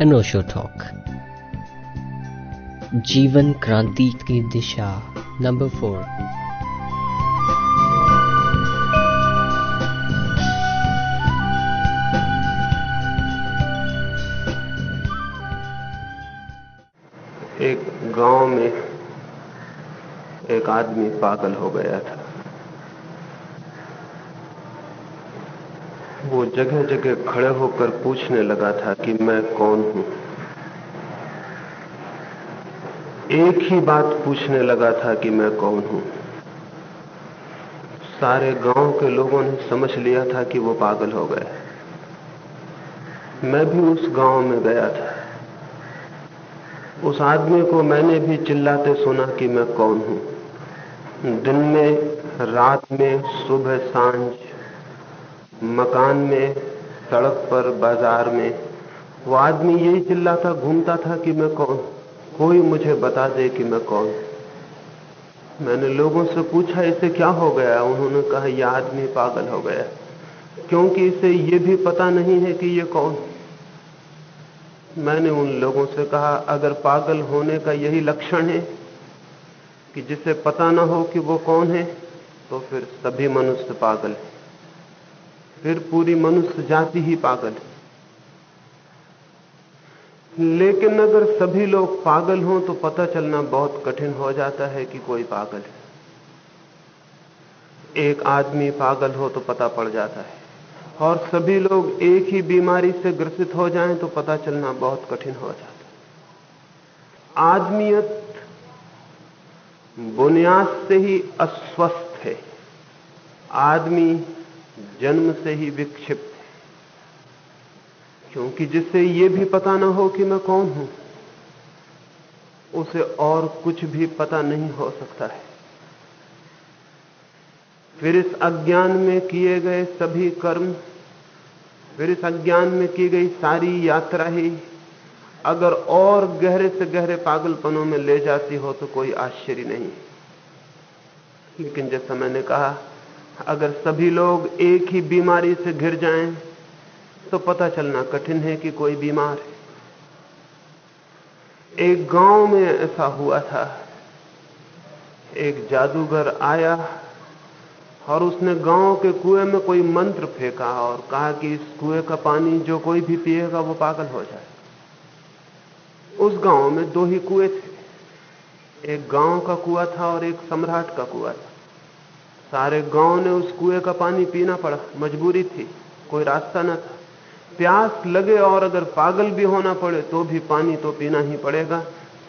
अनोशो talk. जीवन क्रांति की दिशा, नंबर फोर। एक गाँव में एक आदमी पागल हो गया था। वो जगह जगह खड़े होकर पूछने लगा था कि मैं कौन हूँ। एक ही बात पूछने लगा था कि मैं कौन हूँ। सारे गाँव के लोगों ने समझ लिया था कि वो पागल हो गए। मैं भी उस गाँव में गया था। उस आदमी को मैंने भी चिल्लाते सुना कि मैं कौन हूँ। दिन में, रात में, सुबह, साँझ मकान में, सड़क पर, बाज़ार में। वो आदमी यही चिल्लाता, घूमता था कि मैं कौन? कोई मुझे बता दे कि मैं कौन? मैंने लोगों से पूछा, इसे क्या हो गया? उन्होंने कहा यह आदमी पागल हो गया। क्योंकि इसे ये भी पता नहीं है कि ये कौन। मैंने उन लोगों से कहा, अगर पागल होने का यही लक्षण है कि जिसे पता ना हो कि वो कौन है तो फिर सभी मनुष्य पागल है। फिर पूरी मनुष्य जाति ही पागल है। लेकिन अगर सभी लोग पागल हों तो पता चलना बहुत कठिन हो जाता है कि कोई पागल है। एक आदमी पागल हो तो पता पड़ जाता है। और सभी लोग एक ही बीमारी से ग्रसित हो जाएँ तो पता चलना बहुत कठिन हो जाता है। आदमियत बुनियाद से ही अस्वस्थ है। आदमी जन्म से ही विक्षिप्त है। क्योंकि जिससे ये भी पता ना हो कि मैं कौन हूँ, उसे और कुछ भी पता नहीं हो सकता है। फिर इस अज्ञान में किए गए सभी कर्म, फिर इस अज्ञान में की गई सारी यात्रा ही अगर और गहरे से गहरे पागलपनों में ले जाती हो तो कोई आश्चर्य नहीं लेकिन जैसा मैंने कहा अगर सभी लोग एक ही बीमारी से घिर जाएँ तो पता चलना कठिन है कि कोई बीमार है। एक गाँव में ऐसा हुआ था। एक जादूगर आया और उसने गाँव के कुएँ में कोई मंत्र फेंका और कहा कि इस कुएँ का पानी जो कोई भी पिएगा, वो पागल हो जाए। उस गाँव में दो ही कुएँ थे। एक गाँव का कुआ था और एक सम्राट का कुआ था। सारे गाँव ने उस कुएँ का पानी पीना पड़ा। मजबूरी थी, कोई रास्ता न था। प्यास लगे और अगर पागल भी होना पड़े तो भी पानी तो पीना ही पड़ेगा।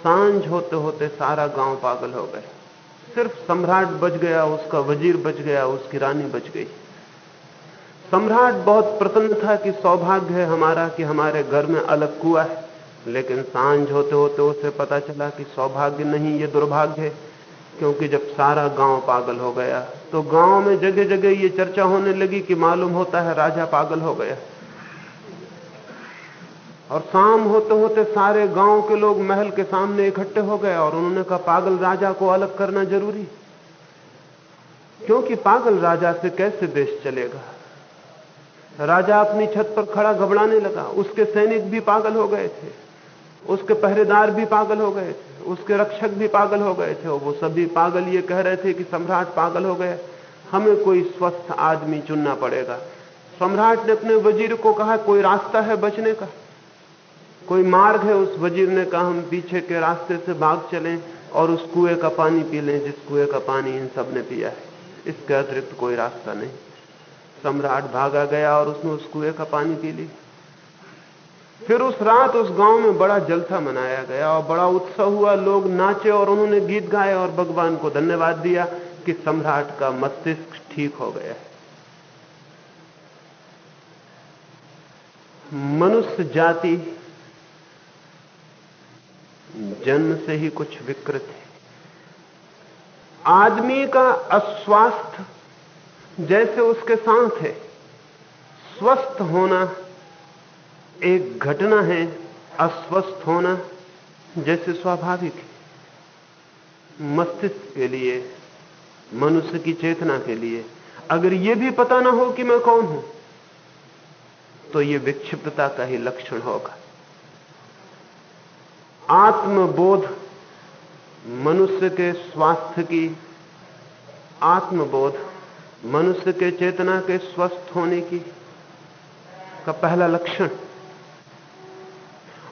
साँझ होते होते सारा गाँव पागल हो गए। सिर्फ़ सम्राट बच गया, उसका वज़ीर बच गया, उसकी रानी बच गई। सम्राट बहुत प्रसन्न था कि सौभाग्य है हमारा कि हमारे घर में अलग कुआ है। लेकिन साँझ होते होते उसे पता चला कि सौभाग्य नहीं, ये दुर्भाग्य है। क्योंकि जब सारा गाँव पागल हो गया तो गाँव में जगह जगह ये चर्चा होने लगी कि मालूम होता है राजा पागल हो गया। और शाम होते होते सारे गाँव के लोग महल के सामने इकट्ठे हो गए और उन्होंने कहा, पागल राजा को अलग करना ज़रूरी क्योंकि पागल राजा से कैसे देश चलेगा? राजा अपनी छत पर खड़ा घबराने लगा, उसके सैनिक भी पागल हो गए थे। उसके पहरेदार भी पागल हो गए थे, उसके रक्षक भी पागल हो गए थे, और वो सभी पागल ये कह रहे थे कि सम्राट पागल हो गए। हमें कोई स्वस्थ आदमी चुनना पड़ेगा। सम्राट ने अपने वज़ीर को कहा, कोई रास्ता है बचने का? कोई मार्ग है? उस वज़ीर ने कहा, हम पीछे के रास्ते से भाग चलें और उस कुएँ का पानी पी लें, जिस कुएँ का पानी इन सबने पिया है। इसके अतिरिक्त कोई रास्ता नहीं। सम्राट भागा गया और उसने उस कुएँ का पानी पी लिया। फिर उस रात उस गाँव में बड़ा जलसा मनाया गया और बड़ा उत्सव हुआ। लोग नाचे और उन्होंने गीत गाए और भगवान को धन्यवाद दिया कि सम्राट का मस्तिष्क ठीक हो गया। है मनुष्य जाति जन्म से ही कुछ विकृत है। आदमी का अस्वास्थ्य जैसे उसके साथ है, स्वस्थ होना एक घटना है, अस्वस्थ होना जैसे स्वाभाविक। है मस्तिष्क के लिए, मनुष्य की चेतना के लिए। अगर यह भी पता ना हो कि मैं कौन हूँ तो यह विक्षिप्तता का ही लक्षण होगा। आत्मबोध मनुष्य के स्वास्थ्य की, आत्मबोध मनुष्य के चेतना के स्वस्थ होने की का पहला लक्षण।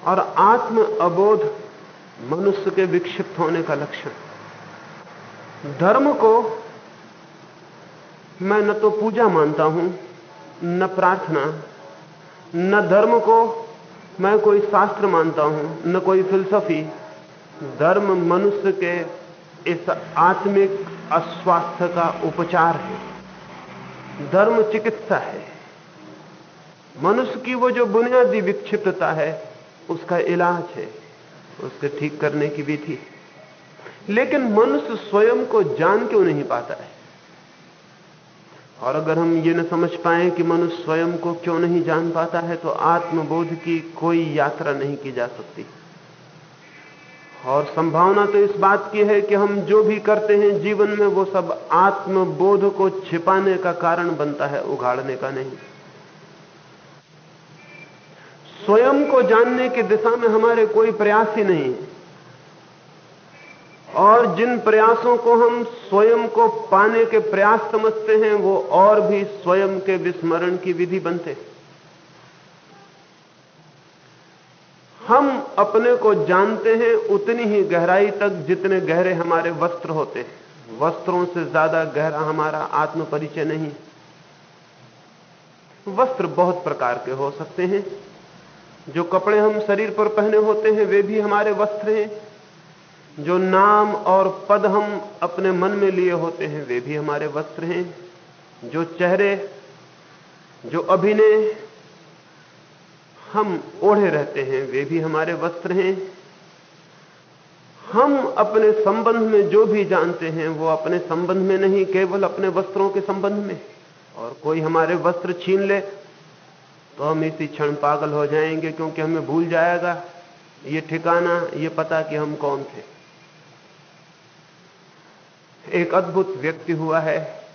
और आत्म अबोध मनुष्य के विक्षिप्त होने का लक्षण। धर्म को मैं न तो पूजा मानता हूँ, न प्रार्थना, न धर्म को मैं कोई शास्त्र मानता हूँ, न कोई फिलसफी। धर्म मनुष्य के इस आत्मिक अस्वास्थ्य का उपचार है। धर्म चिकित्सा है। मनुष्य की वो जो बुनियादी विक्षिप्तता है उसका इलाज है, उसके ठीक करने की विधि लेकिन मनुष्य स्वयं को जान क्यों नहीं पाता है? और अगर हम ये न समझ पाए कि मनुष्य स्वयं को क्यों नहीं जान पाता है तो आत्मबोध की कोई यात्रा नहीं की जा सकती। और संभावना तो इस बात की है कि हम जो भी करते हैं जीवन में, वो सब आत्मबोध को छिपाने का कारण बनता है उगाड़ने का नहीं। स्वयं को जानने की दिशा में हमारे कोई प्रयास ही नहीं। और जिन प्रयासों को हम स्वयं को पाने के प्रयास समझते हैं, वो और भी स्वयं के विस्मरण की विधि बनते हम अपने को जानते हैं, उतनी ही गहराई तक जितने गहरे हमारे वस्त्र होते हैं। वस्त्रों से ज़्यादा गहरा हमारा आत्म परिचय नहीं। वस्त्र बहुत प्रकार के हो सकते हैं। जो कपड़े हम शरीर पर पहने होते हैं, वे भी हमारे वस्त्र हैं। जो नाम और पद हम अपने मन में लिए होते हैं, वे भी हमारे वस्त्र हैं। जो चेहरे, जो अभिनय हम ओढ़े रहते हैं, वे भी हमारे वस्त्र हैं। हम अपने संबंध में जो भी जानते हैं, वो अपने संबंध में नहीं, केवल अपने वस्त्रों के संबंध में। और कोई हमारे वस्त्र छीन ले तो हम इसी क्षण पागल हो जाएँगे क्योंकि हमें भूल जाएगा। ये ठिकाना, ये पता कि हम कौन थे। एक अद्भुत व्यक्ति हुआ है।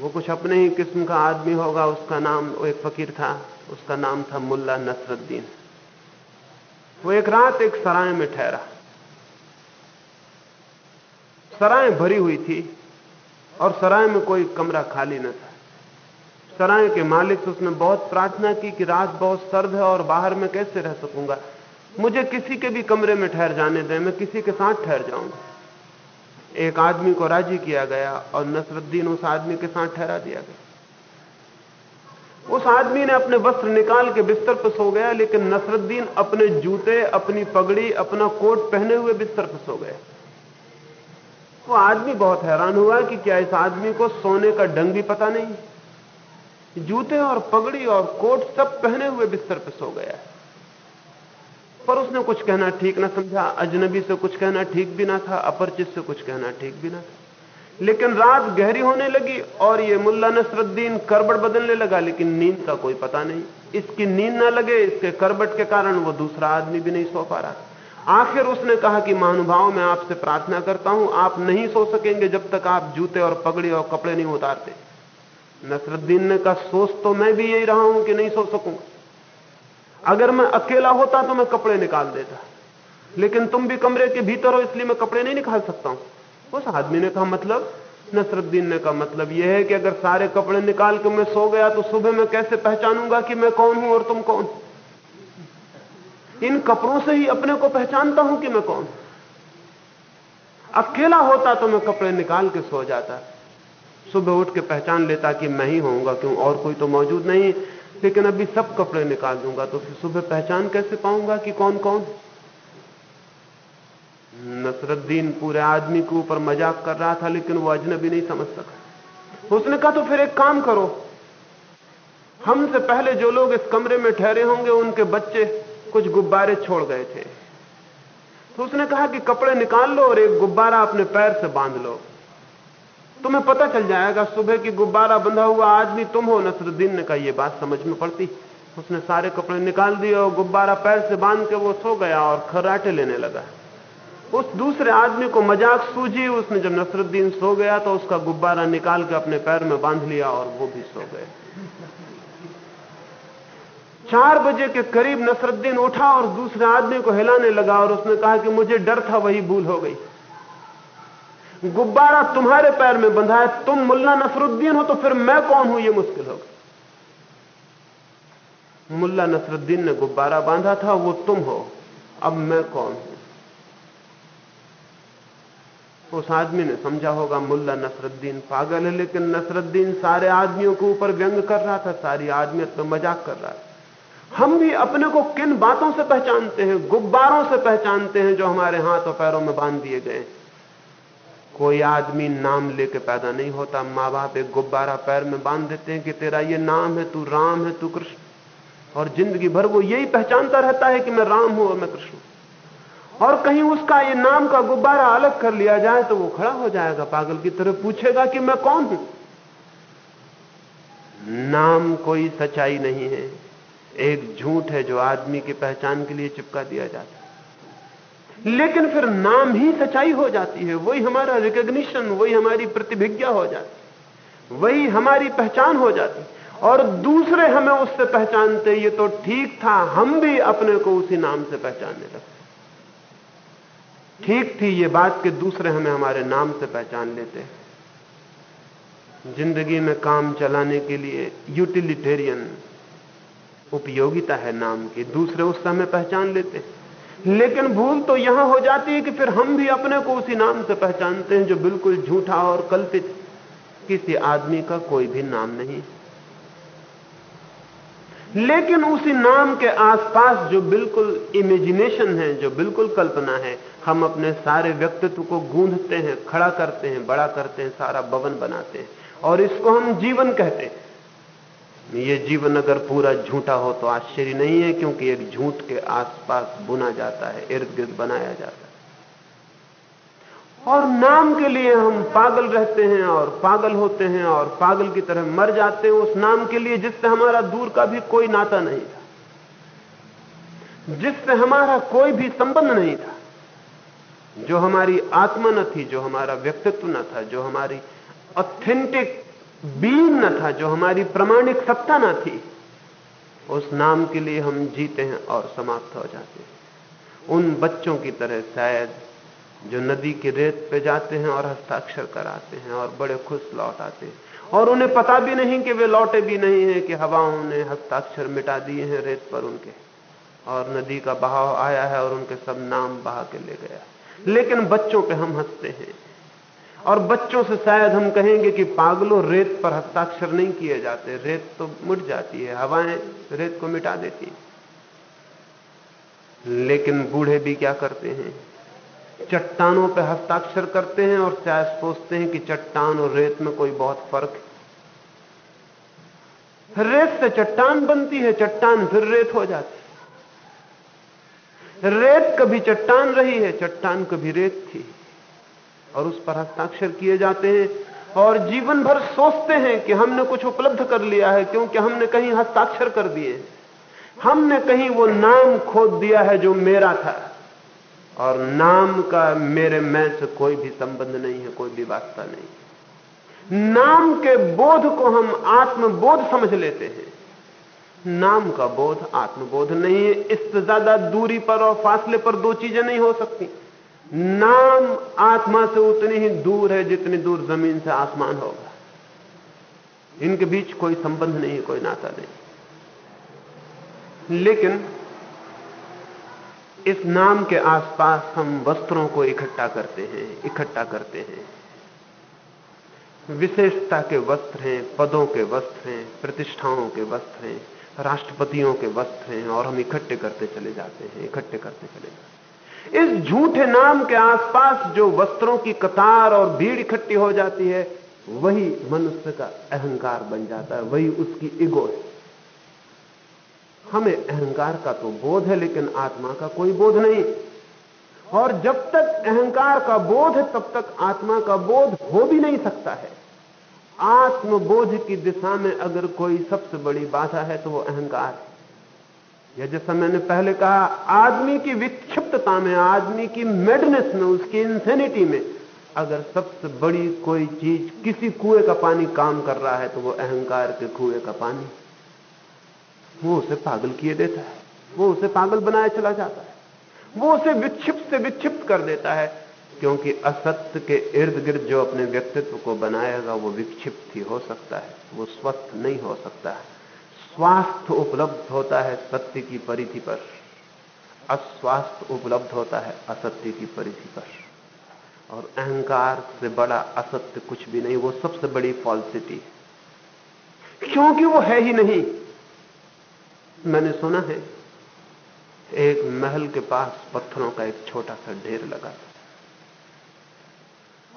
वो कुछ अपने ही किस्म का आदमी होगा, उसका नाम, वो एक फकीर था, उसका नाम था मुल्ला नसरुद्दीन। वो एक रात एक सराय में ठहरा। सराय भरी हुई थी और सराय में कोई कमरा खाली न था। सराय के मालिक से उसने बहुत प्रार्थना की कि रात बहुत सर्द है और बाहर में कैसे रह सकूँगा? मुझे किसी के भी कमरे में ठहर जाने दें, मैं किसी के साथ ठहर जाऊँगा एक आदमी को राज़ी किया गया और नसरुद्दीन उस आदमी के साथ ठहरा दिया गया। उस आदमी ने अपने वस्त्र निकाल के बिस्तर पर सो गया, लेकिन नसरुद्दीन अपने जूते, अपनी पगड़ी, अपना कोट पहने हुए बिस्तर पर सो गया। वो आदमी बहुत हैरान हुआ कि क्या इस आदमी को सोने का ढंग भी पता नहीं? जूते और पगड़ी और कोट सब पहने हुए बिस्तर पर सो गया पर उसने कुछ कहना ठीक ना समझा, अजनबी से कुछ कहना ठीक भी ना था, अपरिचित से कुछ कहना ठीक भी ना था। लेकिन रात गहरी होने लगी और ये मुल्ला नसरुद्दीन करबट बदलने लगा, लेकिन नींद का कोई पता नहीं। इसकी नींद ना लगे, इसके करबट के कारण वो दूसरा आदमी भी नहीं सो पा रहा। आखिर उसने कहा कि महानुभाव, मैं आपसे प्रार्थना करता हूँ, आप नहीं सो सकेंगे जब तक आप जूते और पगड़ी और कपड़े नहीं उतारते। नसरुद्दीन ने कहा सोच तो मैं भी यही रहा हूँ कि नहीं सो सकूँगा। अगर मैं अकेला होता तो मैं कपड़े निकाल देता। लेकिन तुम भी कमरे के भीतर हो, इसलिए मैं कपड़े नहीं निकाल सकता हूँ। उस आदमी ने कहा मतलब नसरुद्दीन ने कहा मतलब यह है कि अगर सारे कपड़े निकाल के मैं सो गया तो सुबह मैं कैसे पहचानूँगा कि मैं कौन हूँ और तुम कौन इन कपड़ों से ही अपने को पहचानता हूँ कि मैं कौन अकेला होता तो मैं कपड़े निकाल के सो जाता। सुबह उठ के पहचान लेता कि मैं ही होऊँगा क्यों? और कोई तो मौजूद नहीं लेकिन अभी सब कपड़े निकाल दूँगा तो फिर सुबह पहचान कैसे पाऊँगा कि कौन कौन नसरुद्दीन पूरे आदमी के ऊपर मज़ाक कर रहा था, लेकिन वो अजनबी नहीं समझ सका। उसने कहा तो फिर एक काम करो। हमसे पहले जो लोग इस कमरे में ठहरे होंगे, उनके बच्चे कुछ गुब्बारे छोड़ गए थे। तो उसने कहा कि कपड़े निकाल लो और एक गुब्बारा अपने पैर से बाँध लो। तुम्हें पता चल जाएगा, सुबह की गुब्बारा बंधा हुआ आदमी तुम हो, नसरुद्दीन ने कहा यह बात समझ में पड़ती। उसने सारे कपड़े निकाल दिए और गुब्बारा पैर से बाँध के वो सो गया और खर्राटे लेने लगा। उस दूसरे आदमी को मज़ाक सूझी, उसने जब नसरुद्दीन सो गया तो उसका गुब्बारा निकाल के अपने पैर में बाँध लिया और वो भी सो गए। चार बजे के करीब नसरुद्दीन उठा और दूसरे आदमी को हिलाने लगा और उसने कहा कि मुझे डर था, वही भूल हो गई। गुब्बारा तुम्हारे पैर में बंधा है, तुम मुल्ला नसरुद्दीन हो तो फिर मैं कौन हूँ? यह मुश्किल होगा मुल्ला नसरुद्दीन ने गुब्बारा बांधा था, वो तुम हो, अब मैं कौन हूँ? उस आदमी ने समझा होगा, मुल्ला नसरुद्दीन पागल है, लेकिन नसरुद्दीन सारे आदमियों के ऊपर व्यंग कर रहा था, सारी आदमियत पर मज़ाक कर रहा था। हम भी अपने को किन बातों से पहचानते हैं, गुब्बारों से पहचानते हैं, जो हमारे हाथ और पैरों में बाँध दिए गए कोई आदमी नाम लेके पैदा नहीं होता माँ बाप एक गुब्बारा पैर में बाँध देते हैं कि तेरा ये नाम है, तू राम है, तू कृष्ण। और ज़िंदगी भर वो यही पहचानता रहता है कि मैं राम हूँ और मैं कृष्ण और कहीं उसका ये नाम का गुब्बारा अलग कर लिया जाए तो वो खड़ा हो जाएगा, पागल की तरह पूछेगा कि मैं कौन हूँ? नाम कोई सच्चाई नहीं है। एक झूठ है जो आदमी की पहचान के लिए चिपका दिया जाता है। लेकिन फिर नाम ही सच्चाई हो जाती है। वही हमारा रिकग्निशन वही हमारी प्रतिभिज्ञा हो जाती वही हमारी पहचान हो जाती और दूसरे हमें उससे पहचानते, ये तो ठीक था, हम भी अपने को उसी नाम से पहचानने लगते ठीक थी ये बात कि दूसरे हमें हमारे नाम से पहचान लेते ज़िंदगी में काम चलाने के लिए यूटिलिटेरियन उपयोगिता है नाम की। दूसरे उससे हमें पहचान लेते लेकिन भूल तो यहाँ हो जाती है कि फिर हम भी अपने को उसी नाम से पहचानते हैं जो बिल्कुल झूठा और कल्पित किसी आदमी का कोई भी नाम नहीं। लेकिन उसी नाम के आसपास जो बिल्कुल इमेजिनेशन है, जो बिल्कुल कल्पना है, हम अपने सारे व्यक्तित्व को गूंधते हैं, खड़ा करते हैं, बड़ा करते हैं, सारा भवन बनाते हैं। और इसको हम जीवन कहते हैं। ये जीवन अगर पूरा झूठा हो तो आश्चर्य नहीं है, क्योंकि एक झूठ के आसपास बुना जाता है, इर्द गिर्द बनाया जाता है। और नाम के लिए हम पागल रहते हैं और पागल होते हैं और पागल की तरह मर जाते हैं, उस नाम के लिए जिससे हमारा दूर का भी कोई नाता नहीं था। जिससे हमारा कोई भी संबंध नहीं था। जो हमारी आत्मा न थी, जो हमारा व्यक्तित्व न था, जो हमारी ऑथेंटिक बीन न था, जो हमारी प्रमाणिक सत्ता न थी। उस नाम के लिए हम जीते हैं और समाप्त हो जाते हैं। उन बच्चों की तरह शायद जो नदी के रेत पे जाते हैं और हस्ताक्षर कराते हैं और बड़े खुश लौट आते हैं। और उन्हें पता भी नहीं कि वे लौटे भी नहीं है कि हवाओं ने हस्ताक्षर मिटा दिए हैं रेत पर उनके। और नदी का बहाव आया है और उनके सब नाम बहा के ले गया। लेकिन बच्चों पे हम हँसते हैं। और बच्चों से शायद हम कहेंगे कि पागलों रेत पर हस्ताक्षर नहीं किए जाते। रेत तो मिट जाती है, हवाएँ रेत को मिटा देती लेकिन बूढ़े भी क्या करते हैं? चट्टानों पर हस्ताक्षर करते हैं और शायद सोचते हैं कि चट्टान और रेत में कोई बहुत फ़र्क है। रेत से चट्टान बनती है, चट्टान फिर रेत हो जाती है। रेत कभी चट्टान रही है, चट्टान कभी रेत थी। और उस पर हस्ताक्षर किए जाते हैं और जीवन भर सोचते हैं कि हमने कुछ उपलब्ध कर लिया है, क्योंकि हमने कहीं हस्ताक्षर कर दिए हमने कहीं वो नाम खोद दिया है जो मेरा था। और नाम का मेरे मैं से कोई भी संबंध नहीं है, कोई भी वास्ता नहीं नाम के बोध को हम आत्मबोध समझ लेते हैं। नाम का बोध आत्मबोध नहीं है। इससे ज़्यादा दूरी पर और फासले पर दो चीज़ें नहीं हो सकती। नाम आत्मा से उतनी ही दूर है जितनी दूर ज़मीन से आसमान होगा। इनके बीच कोई संबंध नहीं कोई नाता नहीं। लेकिन इस नाम के आसपास हम वस्त्रों को इकट्ठा करते हैं, इकट्ठा करते हैं। विशेषता के वस्त्र हैं, पदों के वस्त्र हैं, प्रतिष्ठाओं के वस्त्र हैं, राष्ट्रपतियों के वस्त्र हैं, और हम इकट्ठे करते चले जाते हैं, इकट्ठे करते चले जाते हैं। इस झूठे नाम के आसपास जो वस्त्रों की कतार और भीड़ इकट्ठी हो जाती है, वही मनुष्य का अहंकार बन जाता है, वही उसकी इगो है। हमें अहंकार का तो बोध है, लेकिन आत्मा का कोई बोध नहीं। और जब तक अहंकार का बोध है, तब तक आत्मा का बोध हो भी नहीं सकता है। आत्मबोध की दिशा में अगर कोई सबसे बड़ी बाधा है तो वो अहंकार है। या जैसा मैंने पहले कहा, आदमी की विक्षिप्तता में, आदमी की मेडनेस में, उसकी इंसेनिटी में, अगर सबसे बड़ी कोई चीज़ किसी कुएँ का पानी काम कर रहा है तो वो अहंकार के कुएँ का पानी। वो उसे पागल किए देता है। वो उसे पागल बनाए चला जाता है। वो उसे विक्षिप्त से विक्षिप्त कर देता है, क्योंकि असत्य के इर्द गिर्द जो अपने व्यक्तित्व को बनाएगा, वो विक्षिप्त ही हो सकता है। वो स्वस्थ नहीं हो सकता है। स्वास्थ्य उपलब्ध होता है सत्य की परिधि पर। अस्वास्थ्य उपलब्ध होता है असत्य की परिधि पर। और अहंकार से बड़ा असत्य कुछ भी नहीं, वो सबसे बड़ी फॉल्सिटी है। क्योंकि वो है ही नहीं। मैंने सुना है, एक महल के पास पत्थरों का एक छोटा सा ढेर लगा था।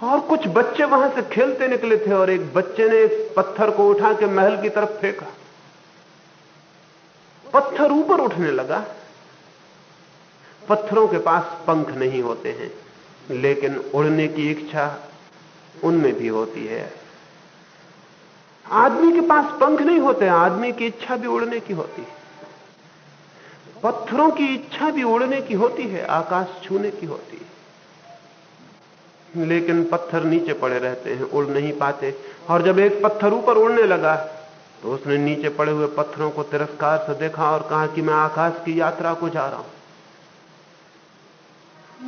और कुछ बच्चे वहाँ से खेलते निकले थे और एक बच्चे ने पत्थर को उठा के महल की तरफ़ फेंका। पत्थर ऊपर उठने लगा। पत्थरों के पास पंख नहीं होते हैं, लेकिन उड़ने की इच्छा उनमें भी होती है। आदमी के पास पंख नहीं होते, आदमी की इच्छा भी उड़ने की होती है। पत्थरों की इच्छा भी उड़ने की होती है, आकाश छूने की होती है। लेकिन पत्थर नीचे पड़े रहते हैं, उड़ नहीं पाते। और जब एक पत्थर ऊपर उड़ने लगा तो उसने नीचे पड़े हुए पत्थरों को तिरस्कार से देखा और कहा कि मैं आकाश की यात्रा को जा रहा हूँ।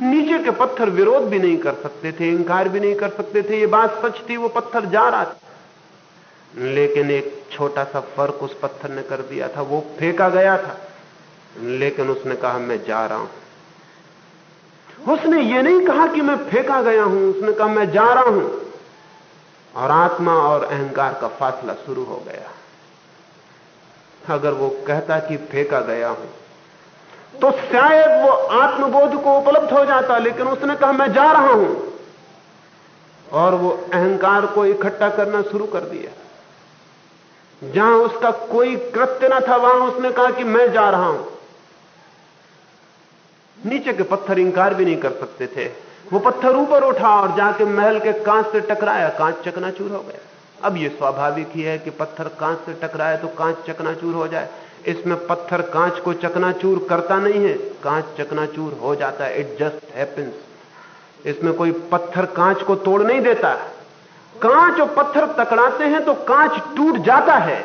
नीचे के पत्थर विरोध भी नहीं कर सकते थे, इंकार भी नहीं कर सकते थे, ये बात सच थी, वो पत्थर जा रहा था। लेकिन एक छोटा सा फ़र्क उस पत्थर ने कर दिया था, वो फेंका गया था। लेकिन उसने कहा, मैं जा रहा हूँ। उसने ये नहीं कहा कि मैं फेंका गया हूँ, उसने कहा, मैं जा रहा हूँ। और आत्मा और अहंकार का फासला शुरू हो गया। अगर वो कहता कि फेंका गया हूँ तो शायद वो आत्मबोध को उपलब्ध हो जाता, लेकिन उसने कहा, मैं जा रहा हूँ। और वो अहंकार को इकट्ठा करना शुरू कर दिया। जहाँ उसका कोई कृत्य ना था, वहाँ उसने कहा कि मैं जा रहा हूँ। नीचे के पत्थर इंकार भी नहीं कर सकते थे। वो पत्थर ऊपर उठा और जाके महल के कांच से टकराया, कांच चकनाचूर हो गया। अब यह स्वाभाविक ही है कि पत्थर कांच से टकराए तो कांच चकनाचूर हो जाए। इसमें पत्थर कांच को चकनाचूर करता नहीं है। कांच चकनाचूर हो जाता है। इट जस्ट हैपेंस इसमें कोई पत्थर कांच को तोड़ नहीं देता। कांच और पत्थर टकराते हैं तो कांच टूट जाता है।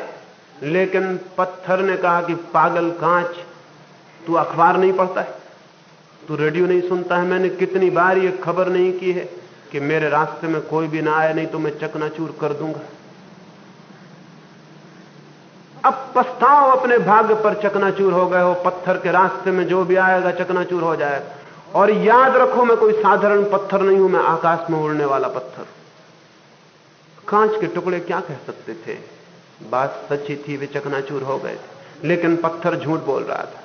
लेकिन पत्थर ने कहा कि पागल कांच, तू अखबार नहीं पढ़ता है? तू रेडियो नहीं सुनता है? मैंने कितनी बार ये खबर नहीं की है? कि मेरे रास्ते में कोई भी ना आए, नहीं तो मैं चकनाचूर कर दूँगा। अब पछताओ अपने भाग्य पर चकनाचूर हो गए हो, पत्थर के रास्ते में जो भी आएगा चकनाचूर हो जाएगा। और याद रखो, मैं कोई साधारण पत्थर नहीं हूँ, मैं आकाश में उड़ने वाला पत्थर। कांच के टुकड़े क्या कह सकते थे? बात सच्ची थी, वे चकनाचूर हो गए थे। लेकिन पत्थर झूठ बोल रहा था।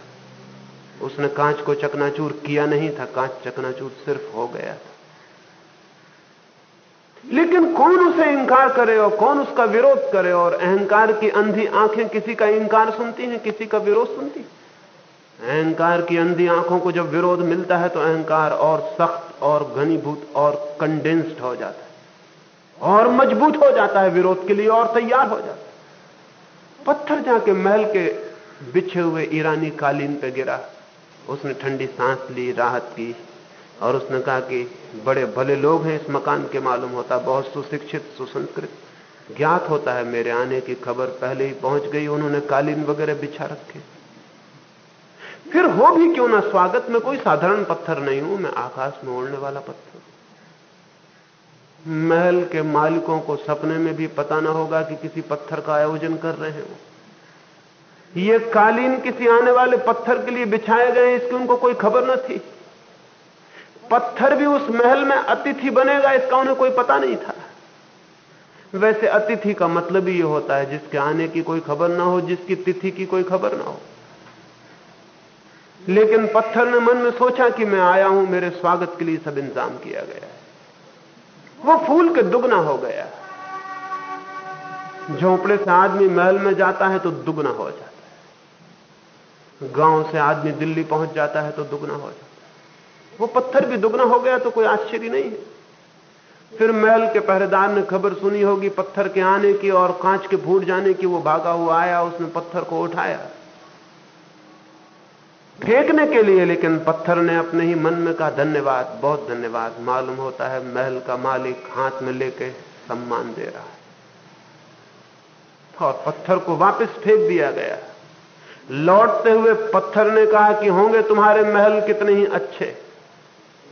उसने कांच को चकनाचूर किया नहीं था, कांच चकनाचूर सिर्फ़ हो गया था। लेकिन कौन उसे इंकार करे और कौन उसका विरोध करे और अहंकार की अंधी आँखें किसी का इंकार सुनती हैं, किसी का विरोध सुनती अहंकार की अंधी आँखों को जब विरोध मिलता है तो अहंकार और सख्त और घनीभूत और कंडेंस्ड हो जाता है। और मज़बूत हो जाता है विरोध के लिए और तैयार हो जाता है। पत्थर जाके महल के बिछे हुए ईरानी कालीन पे गिरा। उसने ठंडी सांस ली, राहत की। और उसने कहा कि बड़े भले लोग हैं इस मकान के, मालूम होता बहुत सुशिक्षित, सुसंस्कृत, ज्ञात होता है। मेरे आने की खबर पहले ही पहुँच गई, उन्होंने कालीन वगैरह बिछा रखे। फिर हो भी क्यों ना, स्वागत में कोई साधारण पत्थर नहीं हूँ, मैं आकाश में उड़ने वाला पत्थर महल के मालिकों को सपने में भी पता ना होगा कि किसी पत्थर का आयोजन कर रहे हैं। वो ये कालीन किसी आने वाले पत्थर के लिए बिछाए गए इसकी उनको कोई खबर न थी। पत्थर भी उस महल में अतिथि बनेगा, इसका उन्हें कोई पता नहीं था। वैसे अतिथि का मतलब ही ये होता है, जिसके आने की कोई खबर ना हो, जिसकी तिथि की कोई खबर ना हो। लेकिन पत्थर ने मन में सोचा कि मैं आया हूँ, मेरे स्वागत के लिए सब इंतज़ाम किया गया है। वो फूल के दुगना हो गया। झोंपड़े से आदमी महल में जाता है तो दुगना हो जाता है। गाँव से आदमी दिल्ली पहुँच जाता है तो दुगना हो जाता है। वो पत्थर भी दुगना हो गया तो कोई आश्चर्य नहीं है। फिर महल के पहरेदार ने खबर सुनी होगी, पत्थर के आने की और कांच के फूट जाने की वो भागा हुआ आया, उसने पत्थर को उठाया। फेंकने के लिए, लेकिन पत्थर ने अपने ही मन में कहा, धन्यवाद, बहुत धन्यवाद। मालूम होता है, महल का मालिक हाथ में लेके सम्मान दे रहा है। और पत्थर को वापस फेंक दिया गया। लौटते हुए पत्थर ने कहा कि होंगे तुम्हारे महल कितने ही अच्छे।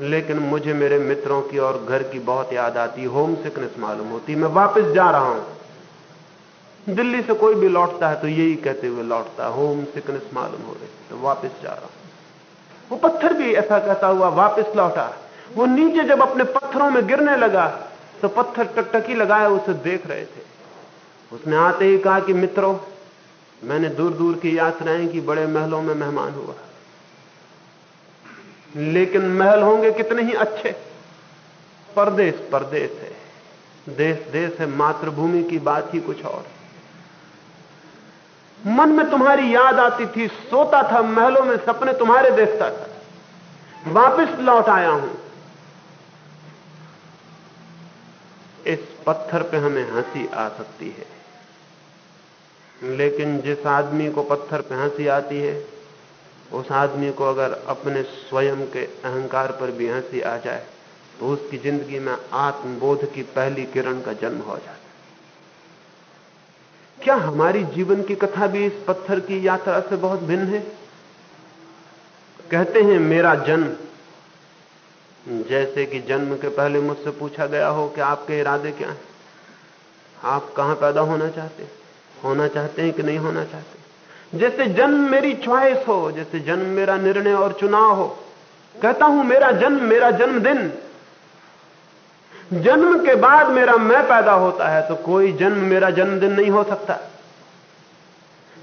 लेकिन मुझे मेरे मित्रों की और घर की बहुत याद आती होम सिकनेस मालूम होती मैं वापस जा रहा हूँ। दिल्ली से कोई भी लौटता है तो यही कहते हुए लौटता। है होम सिकनेस मालूम हो रही तो वापस जा रहा हूँ। वो पत्थर भी ऐसा कहता हुआ वापस लौटा। वो नीचे जब अपने पत्थरों में गिरने लगा तो पत्थर टकटकी लगाए उसे देख रहे थे। उसने आते ही कहा कि मित्रों, मैंने दूर दूर की यात्राएँ की, बड़े महलों में मेहमान हुआ। लेकिन महल होंगे कितने ही अच्छे। परदेश परदेश है। देश देश है, मातृभूमि की बात ही कुछ और। मन में तुम्हारी याद आती थी, सोता था, महलों में सपने तुम्हारे देखता था। वापस लौट आया हूँ। इस पत्थर पे हमें हँसी आ सकती है। लेकिन जिस आदमी को पत्थर पे हँसी आती है उस आदमी को अगर अपने स्वयं के अहंकार पर भी हँसी आ जाए तो उसकी ज़िंदगी में आत्मबोध की पहली किरण का जन्म हो जाता है। क्या हमारी जीवन की कथा भी इस पत्थर की यात्रा से बहुत भिन्न है? कहते हैं, मेरा जन्म। जैसे कि जन्म के पहले मुझसे पूछा गया हो कि आपके इरादे क्या हैं? आप कहाँ पैदा होना चाहते होना चाहते हैं कि नहीं होना चाहते? जैसे जन्म मेरी च्वाइस हो, जैसे जन्म मेरा निर्णय और चुनाव हो। कहता हूँ, मेरा जन्म मेरा जन्मदिन। जन्म के बाद मेरा मैं पैदा होता है तो कोई जन्म मेरा जन्मदिन नहीं हो सकता।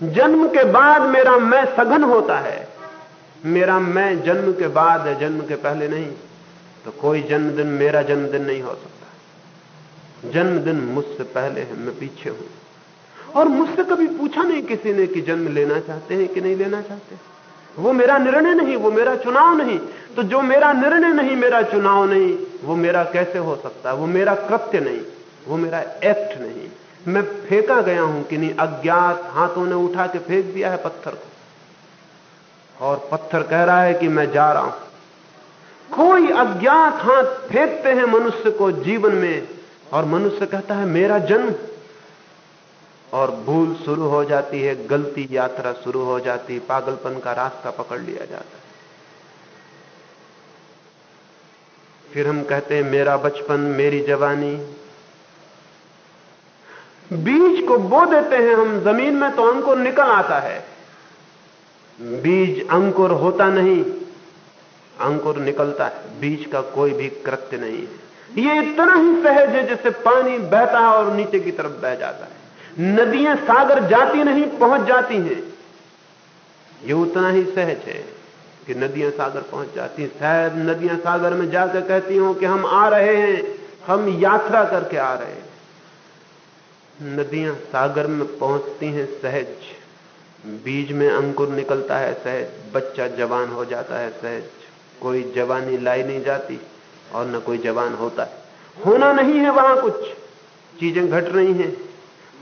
जन्म के बाद मेरा मैं सघन होता है। मेरा मैं जन्म के बाद है, जन्म के पहले नहीं। तो कोई जन्मदिन मेरा जन्मदिन नहीं हो सकता। जन्मदिन मुझसे पहले है, मैं पीछे हूँ। और मुझसे कभी पूछा नहीं किसी ने कि जन्म लेना चाहते हैं कि नहीं लेना चाहते? वो मेरा निर्णय नहीं, वो मेरा चुनाव नहीं। तो जो मेरा निर्णय नहीं, मेरा चुनाव नहीं, वो मेरा कैसे हो सकता? वो मेरा कृत्य नहीं, वो मेरा एक्ट नहीं। मैं फेंका गया हूँ कि नहीं, अज्ञात हाथों ने उठा के फेंक दिया है पत्थर को। और पत्थर कह रहा है कि मैं जा रहा हूँ। कोई अज्ञात हाथ फेंकते हैं मनुष्य को जीवन में, और मनुष्य कहता है, मेरा जन्म और भूल शुरू हो जाती है, गलती यात्रा शुरू हो जाती है पागलपन का रास्ता पकड़ लिया जाता है। फिर हम कहते हैं, मेरा बचपन, मेरी जवानी। बीज को बो देते हैं हम, ज़मीन में तो अंकुर निकल आता है। बीज अंकुर होता नहीं, अंकुर निकलता है, बीज का कोई भी कृत्य नहीं है। ये इतना ही सहज है जैसे पानी बहता है और नीचे की तरफ़ बह जाता है। नदियाँ सागर जाती नहीं, पहुँच जाती हैं। ये उतना ही सहज है कि नदियाँ सागर पहुँच जाती हैं। शायद नदियाँ सागर में जाकर कहती हो कि हम आ रहे हैं, हम यात्रा करके आ रहे हैं। नदियाँ सागर में पहुँचती हैं सहज, बीज में अंकुर निकलता है सहज, बच्चा जवान हो जाता है सहज। कोई जवानी लाई नहीं जाती और न कोई जवान होता है। होना नहीं है वहाँ कुछ, चीज़ें घट रही हैं।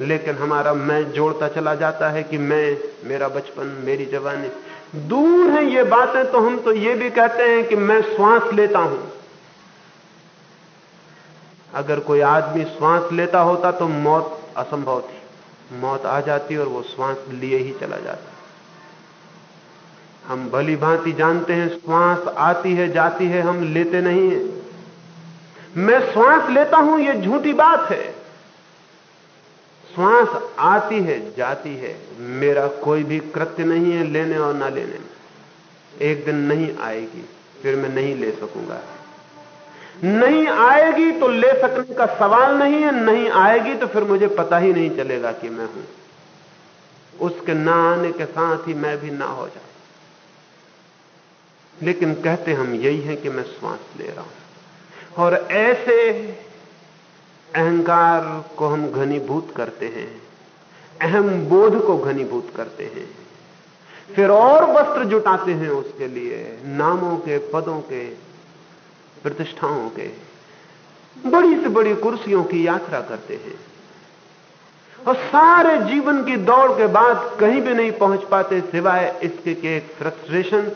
लेकिन हमारा मैं जोड़ता चला जाता है कि मैं, मेरा बचपन, मेरी जवानी। दूर है ये बातें तो हम तो ये भी कहते हैं कि मैं श्वास लेता हूँ। अगर कोई आदमी श्वास लेता होता तो मौत असंभव थी। मौत आ जाती और वो श्वास लिए ही चला जाता। हम भली भांति जानते हैं, श्वास आती है, जाती है, हम लेते नहीं है। मैं श्वास लेता हूँ, ये झूठी बात है। श्वास आती है, जाती है। मेरा कोई भी कृत्य नहीं है लेने और ना लेने में। एक दिन नहीं आएगी, फिर मैं नहीं ले सकूँगा। नहीं आएगी तो ले सकने का सवाल नहीं है, नहीं आएगी तो फिर मुझे पता ही नहीं चलेगा कि मैं हूँ। उसके ना आने के साथ ही मैं भी ना हो जाऊँ। लेकिन कहते हम यही हैं कि मैं श्वास ले रहा हूँ। और ऐसे अहंकार को हम घनीभूत करते हैं, अहम बोध को घनीभूत करते हैं। फिर और वस्त्र जुटाते हैं उसके लिए, नामों के, पदों के, प्रतिष्ठाओं के। बड़ी से बड़ी कुर्सियों की यात्रा करते हैं। और सारे जीवन की दौड़ के बाद कहीं भी नहीं पहुँच पाते सिवाय इसके कि एक फ्रस्ट्रेशन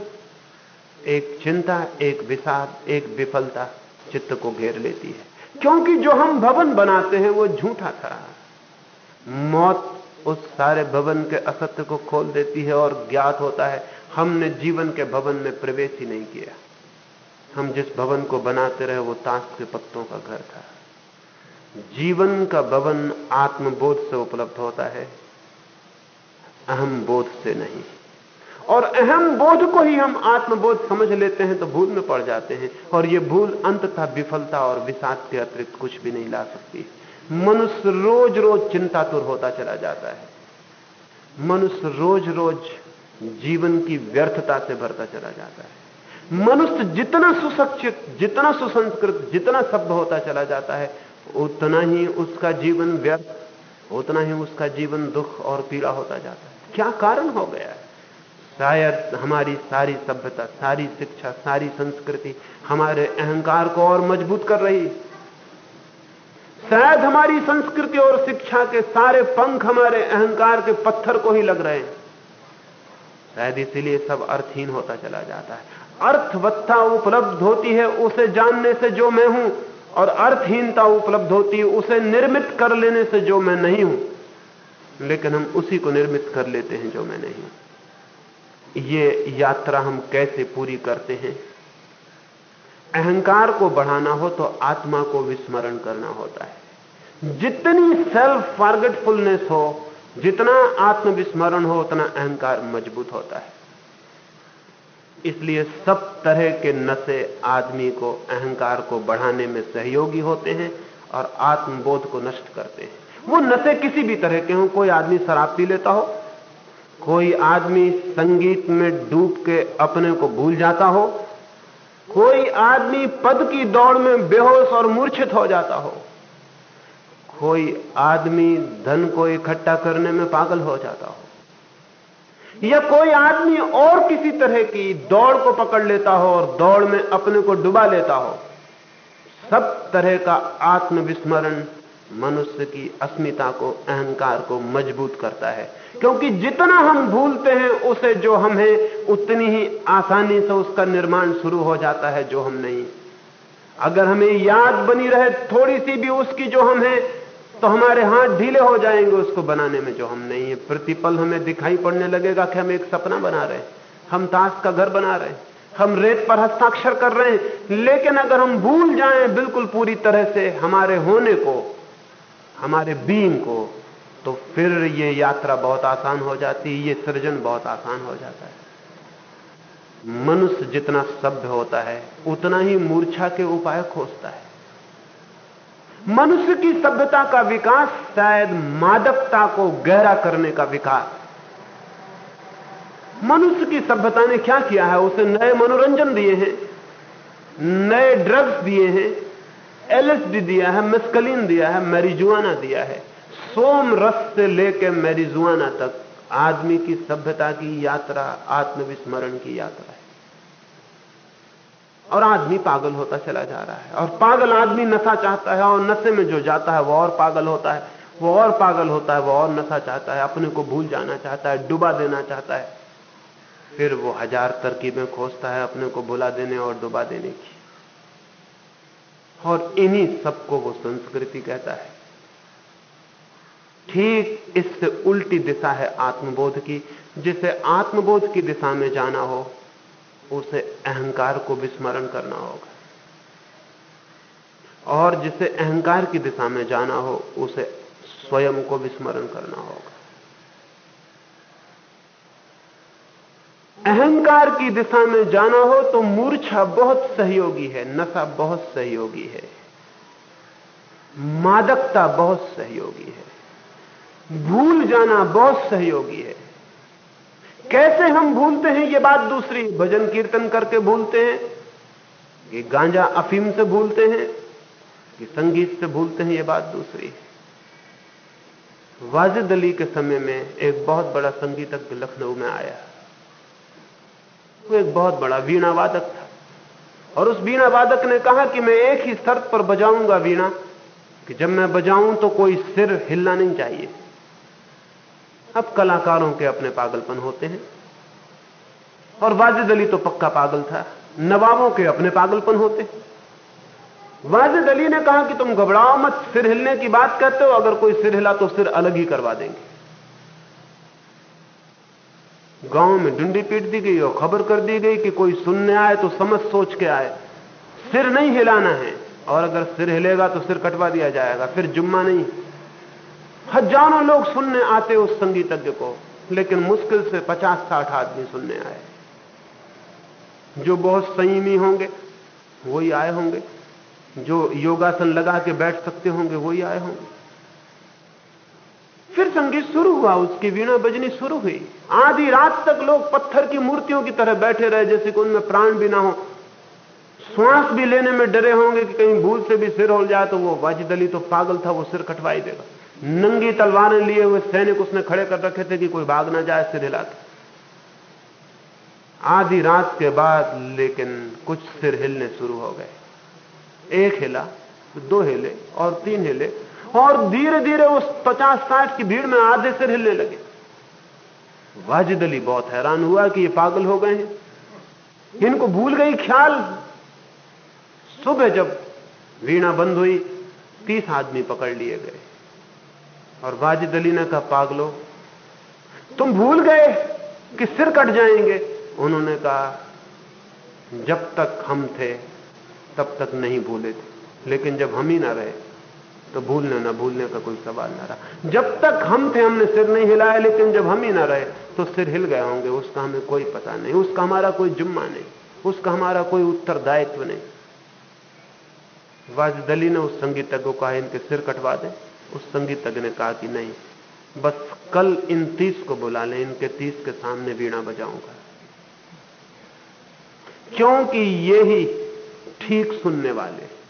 एक चिंता, एक विषाद, एक विफलता चित्त को घेर लेती है। क्योंकि जो हम भवन बनाते हैं, वो झूठा था। मौत उस सारे भवन के असत्य को खोल देती है और ज्ञात होता है, हमने जीवन के भवन में प्रवेश ही नहीं किया। हम जिस भवन को बनाते रहे, वो ताश के पत्तों का घर था। जीवन का भवन आत्मबोध से उपलब्ध होता है, अहम बोध से नहीं। और अहम बोध को ही हम आत्मबोध समझ लेते हैं तो भूल में पड़ जाते हैं। और ये भूल अंततः विफलता और विषाद के अतिरिक्त कुछ भी नहीं ला सकती। मनुष्य रोज रोज चिंतातुर होता चला जाता है। मनुष्य रोज रोज जीवन की व्यर्थता से भरता चला जाता है। मनुष्य जितना सुशिक्षित जितना सुसंस्कृत, जितना सभ्य होता चला जाता है, उतना ही उसका जीवन व्यर्थ, उतना ही उसका जीवन दुख और पीड़ा होता जाता है। क्या कारण हो गया है? शायद हमारी सारी सभ्यता, सारी शिक्षा, सारी संस्कृति हमारे अहंकार को और मज़बूत कर रही। शायद हमारी संस्कृति और शिक्षा के सारे पंख हमारे अहंकार के पत्थर को ही लग रहे हैं। शायद इसीलिए सब अर्थहीन होता चला जाता है। अर्थवत्ता उपलब्ध होती है, उसे जानने से जो मैं हूँ, और अर्थहीनता उपलब्ध होती है, उसे निर्मित कर लेने से जो मैं नहीं हूँ। लेकिन हम उसी को निर्मित कर लेते हैं जो मैं नहीं हूँ। ये यात्रा हम कैसे पूरी करते हैं? अहंकार को बढ़ाना हो तो आत्मा को विस्मरण करना होता है। जितनी सेल्फ फॉरगेटफुलनेस हो, जितना आत्मविस्मरण हो, उतना अहंकार मज़बूत होता है। इसलिए सब तरह के नशे आदमी को अहंकार को बढ़ाने में सहयोगी होते हैं और आत्मबोध को नष्ट करते हैं। वो नशे किसी भी तरह के हों, कोई आदमी शराब पी लेता हो कोई आदमी संगीत में डूब के अपने को भूल जाता हो, कोई आदमी पद की दौड़ में बेहोश और मूर्छित हो जाता हो, कोई आदमी धन को इकट्ठा करने में पागल हो जाता हो, या कोई आदमी और किसी तरह की दौड़ को पकड़ लेता हो और दौड़ में अपने को डुबा लेता हो, सब तरह का आत्मविस्मरण मनुष्य की अस्मिता को, अहंकार को मज़बूत करता है। क्योंकि जितना हम भूलते हैं, उसे जो हम हैं उतनी ही आसानी से उसका निर्माण शुरू हो जाता है जो हम नहीं। अगर हमें याद बनी रहे थोड़ी सी भी उसकी जो हम हैं तो हमारे हाथ ढीले हो जाएँगे उसको बनाने में जो हम नहीं है। प्रतिपल हमें दिखाई पड़ने लगेगा कि हम एक सपना बना रहे हैं। हम ताश का घर बना रहे हैं। हम रेत पर हस्ताक्षर कर रहे हैं। लेकिन अगर हम भूल जाएँ, बिल्कुल पूरी तरह से हमारे होने को, हमारे बीम को तो फिर ये यात्रा बहुत आसान हो जाती है, ये सृजन बहुत आसान हो जाता है। मनुष्य जितना सभ्य होता है, उतना ही मूर्छा के उपाय खोजता है। मनुष्य की सभ्यता का विकास शायद मादकता को गहरा करने का विकास। मनुष्य की सभ्यता ने क्या किया है? उसे नए मनोरंजन दिए हैं, नए ड्रग्स दिए हैं, एलएसडी दिया है, मिस्कलिन दिया है, मैरिजुआना दिया है। सोम रस से लेकर मैरिजुआना तक आदमी की सभ्यता की यात्रा, आत्मविस्मरण की यात्रा है। और आदमी पागल होता चला जा रहा है। और पागल आदमी नशा चाहता है और नशे में जो जाता है वो और पागल होता है। वो और पागल होता है, वो और नशा चाहता है। अपने को भूल जाना चाहता है, डुबा देना चाहता है। फिर वो हज़ार तरकीबें खोजता है अपने को भुला देने और डुबा देने की। और इन्हीं सबको वो संस्कृति कहता है। ठीक इससे उल्टी दिशा है आत्मबोध की, जिसे आत्मबोध की दिशा में जाना हो, उसे अहंकार को विस्मरण करना होगा। और जिसे अहंकार की दिशा में जाना हो, उसे स्वयं को विस्मरण करना होगा। अहंकार की दिशा में जाना हो तो मूर्छा बहुत सहयोगी है, नशा बहुत सहयोगी है, मादकता बहुत सहयोगी है। भूल जाना बहुत सहयोगी है। कैसे हम भूलते हैं, ये बात दूसरी। भजन कीर्तन करके भूलते हैं। कि गांजा अफीम से भूलते हैं। कि संगीत से भूलते हैं, ये बात दूसरी। है वाजिद अली के समय में एक बहुत बड़ा संगीतज्ञ लखनऊ में आया। वो एक बहुत बड़ा वीणा वादक था। और उस वीणा वादक ने कहा कि मैं एक ही शर्त पर बजाऊँगा वीणा, कि जब मैं बजाऊं तो कोई सिर हिलना नहीं चाहिए। अब कलाकारों के अपने पागलपन होते हैं। और वाजिद अली तो पक्का पागल था, नवाबों के अपने पागलपन होते वाजिद अली ने कहा कि तुम घबराओ मत, सिर हिलने की बात कहते हो, अगर कोई सिर हिला तो सिर अलग ही करवा देंगे। गाँव में डुंडी पीट दी गई और खबर कर दी गई कि कोई सुनने आए तो समझ सोच के आए। सिर नहीं हिलाना है, और अगर सिर हिलेगा तो सिर कटवा दिया जाएगा, फिर जुम्मा नहीं। हज़ारों लोग सुनने आते उस संगीतज्ञ को, लेकिन मुश्किल से पचास साठ आदमी सुनने आए। जो बहुत संयमी होंगे, वही आए होंगे। जो योगासन लगा के बैठ सकते होंगे, वही आए होंगे। फिर संगीत शुरू हुआ, उसकी वीणा बजनी शुरू हुई। आधी रात तक लोग पत्थर की मूर्तियों की तरह बैठे रहे, जैसे कि उनमें प्राण भी ना हो। श्वास भी लेने में डरे होंगे कि कहीं भूल से भी सिर हो जाए तो वो वाजिदली तो पागल था, वो सिर कटवाई देगा। नंगी तलवारें लिए हुए सैनिक उसने खड़े कर रखे थे कि कोई भाग ना जाए, सिर हिला आधी रात के बाद लेकिन कुछ सिर हिलने शुरू हो गए। एक हिला, दो हिले और तीन हिले और धीरे धीरे उस पचास साठ की भीड़ में आधे सिर हिलने लगे। वाजिद अली बहुत हैरान हुआ कि ये पागल हो गए हैं। इनको भूल गई ख्याल। सुबह जब वीणा बंद हुई, तीस आदमी पकड़ लिए गए। और वाजिद अली ने कहा पागलो, तुम भूल गए कि सिर कट जाएँगे? उन्होंने कहा, जब तक हम थे, तब तक नहीं भूले थे। लेकिन जब हम ही ना रहे तो भूलने ना भूलने का कोई सवाल ना रहा। जब तक हम थे, हमने सिर नहीं हिलाया, लेकिन जब हम ही ना रहे तो सिर हिल गए होंगे। उसका हमें कोई पता नहीं, उसका हमारा कोई जुम्मा नहीं, उसका हमारा कोई उत्तरदायित्व नहीं। वाजदली ने उस संगीतज्ञ को कहा, इनके सिर कटवा दें। उस संगीतज्ञ ने कहा कि नहीं, बस कल इन तीस को बुला लें, इनके तीस के सामने वीणा बजाऊँगा। क्योंकि ये ही ठीक सुनने वाले।